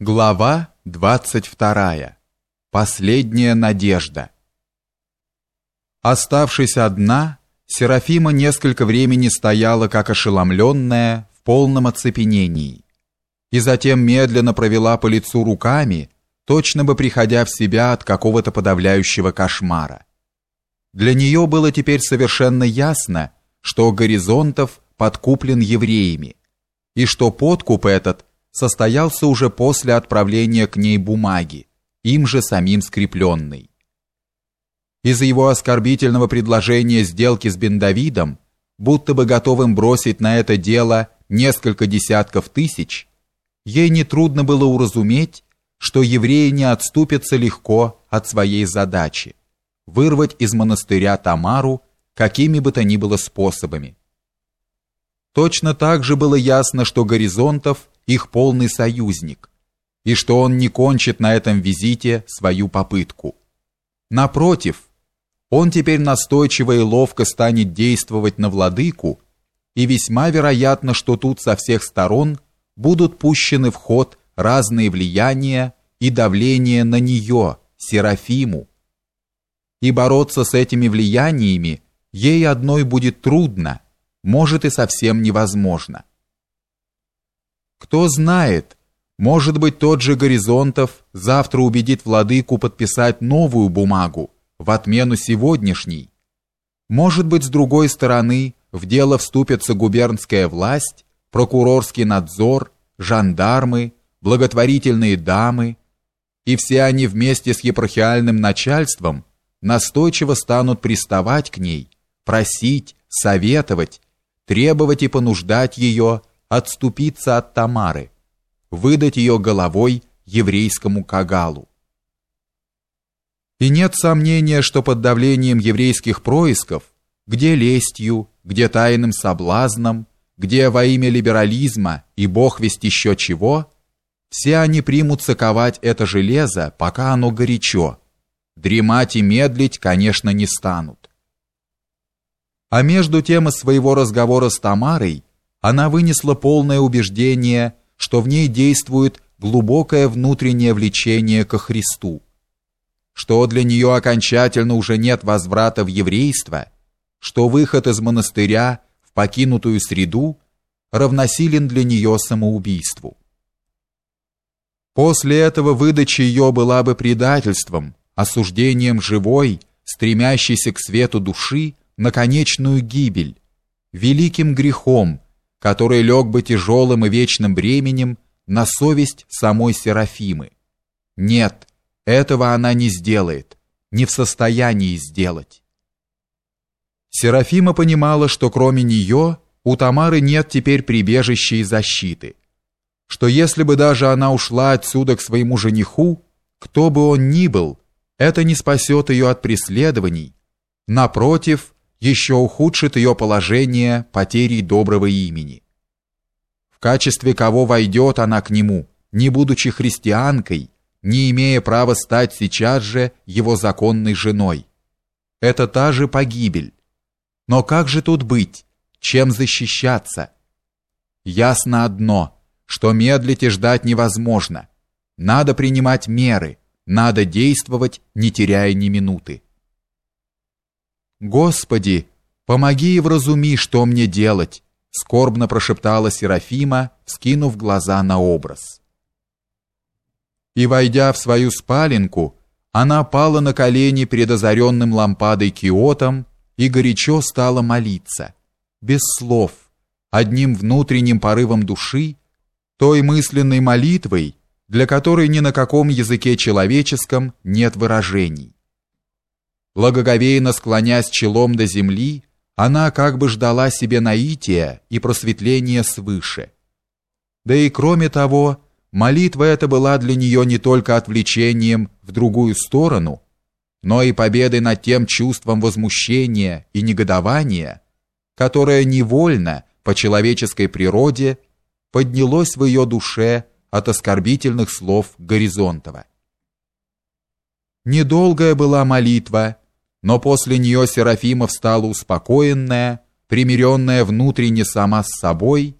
Глава 22. Последняя надежда. Оставшись одна, Серафима несколько времени стояла как ошеломленная, в полном оцепенении, и затем медленно провела по лицу руками, точно бы приходя в себя от какого-то подавляющего кошмара. Для нее было теперь совершенно ясно, что Горизонтов подкуплен евреями, и что подкуп этот состоялся уже после отправления к ней бумаги, им же самим скрепленной. Из-за его оскорбительного предложения сделки с Бендавидом, будто бы готовым бросить на это дело несколько десятков тысяч, ей нетрудно было уразуметь, что евреи не отступятся легко от своей задачи вырвать из монастыря Тамару какими бы то ни было способами. Точно так же было ясно, что Горизонтов их полный союзник, и что он не кончит на этом визите свою попытку. Напротив, он теперь настойчиво и ловко станет действовать на владыку, и весьма вероятно, что тут со всех сторон будут пущены в ход разные влияния и давление на нее, Серафиму. И бороться с этими влияниями ей одной будет трудно, может и совсем невозможно. Кто знает, может быть, тот же Горизонтов завтра убедит владыку подписать новую бумагу в отмену сегодняшней. Может быть, с другой стороны, в дело вступится губернская власть, прокурорский надзор, жандармы, благотворительные дамы, и все они вместе с епархиальным начальством настойчиво станут приставать к ней, просить, советовать, требовать и понуждать ее отступиться от Тамары, выдать ее головой еврейскому кагалу. И нет сомнения, что под давлением еврейских происков, где лестью, где тайным соблазном, где во имя либерализма и бог весть еще чего, все они примутся ковать это железо, пока оно горячо. Дремать и медлить, конечно, не станут. А между тем из своего разговора с Тамарой она вынесла полное убеждение, что в ней действует глубокое внутреннее влечение ко Христу, что для нее окончательно уже нет возврата в еврейство, что выход из монастыря в покинутую среду равносилен для нее самоубийству. После этого выдача ее была бы предательством, осуждением живой, стремящейся к свету души на конечную гибель, великим грехом, который лег бы тяжелым и вечным бременем на совесть самой Серафимы. Нет, этого она не сделает, не в состоянии сделать. Серафима понимала, что кроме нее у Тамары нет теперь прибежища и защиты, что если бы даже она ушла отсюда к своему жениху, кто бы он ни был, это не спасет ее от преследований, напротив, еще ухудшит ее положение потерей доброго имени. В качестве кого войдет она к нему, не будучи христианкой, не имея права стать сейчас же его законной женой. Это та же погибель. Но как же тут быть? Чем защищаться? Ясно одно, что медлить и ждать невозможно. Надо принимать меры, надо действовать, не теряя ни минуты. Господи, помоги и вразуми, что мне делать, скорбно прошептала Серафима, скинув глаза на образ. И войдя в свою спаленку, она пала на колени перед озаренным лампадой киотом и горячо стала молиться, без слов, одним внутренним порывом души, той мысленной молитвой, для которой ни на каком языке человеческом нет выражений. Благоговейно склонясь челом до земли, она как бы ждала себе наития и просветления свыше. Да и кроме того, молитва эта была для нее не только отвлечением в другую сторону, но и победой над тем чувством возмущения и негодования, которое невольно по человеческой природе поднялось в ее душе от оскорбительных слов Горизонтова. Недолгая была молитва, но после нее Серафима встала успокоенная, примиренная внутренне сама с собой